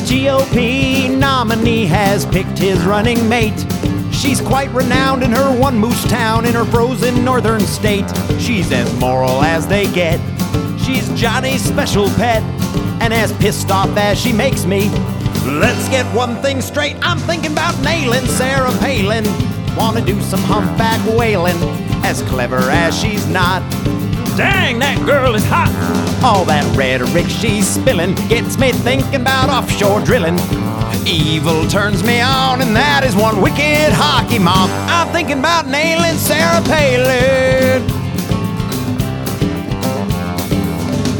GOP nominee has picked his running mate. She's quite renowned in her one moose town in her frozen northern state. She's as moral as they get. She's Johnny's special pet, and as pissed off as she makes me. Let's get one thing straight. I'm thinking about nailing Sarah Palin. Wanna do some humpback whaling, as clever as she's not. Dang, that girl is hot. All that rhetoric she's spilling gets me thinking about offshore drilling. Evil turns me on, and that is one wicked hockey mom. I'm thinking about nailing Sarah Palin.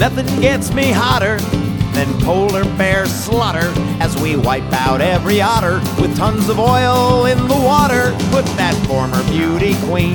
Nothing gets me hotter than polar bear slaughter as we wipe out every otter with tons of oil in the water. Put that former beauty queen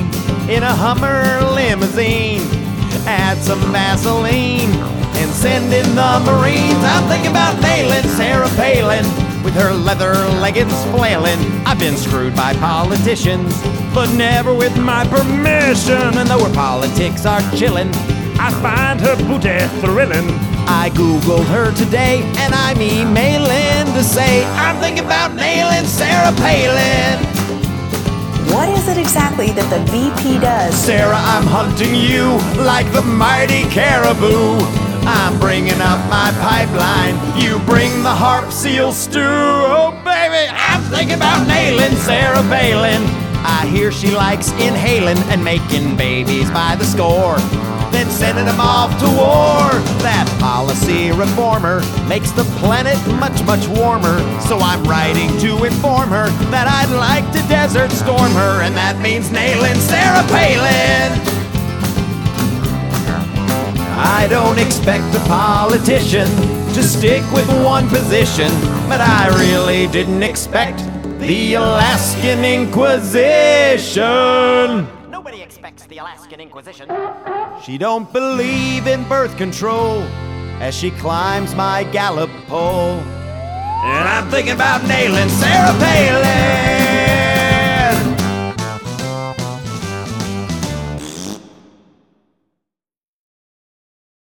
in a Hummer limousine. Add some Vaseline and send in the Marines. I'm thinking about nailing Sarah Palin with her leather leggings flailing. I've been screwed by politicians, but never with my permission. And though her politics are chillin', I find her booty thrilling. I googled her today and I'm emailing to say I'm thinking about nailing Sarah Palin. What is it exactly that the VP does? Sarah, I'm hunting you like the mighty caribou. I'm bringing up my pipeline. You bring the harp seal stew. Oh, baby, I'm thinking about nailing Sarah Palin. I hear she likes inhaling and making babies by the score. Then sending them off to war. That policy reformer makes the planet much, much warmer. So I'm writing to inform her that I'd like to desert storm her, and that means nailing Sarah Palin. I don't expect a politician to stick with one position, but I really didn't expect the Alaskan Inquisition. Nobody expects the Alaskan Inquisition. She don't believe in birth control as she climbs my Gallup pole. And I'm thinking about nailing Sarah Palin.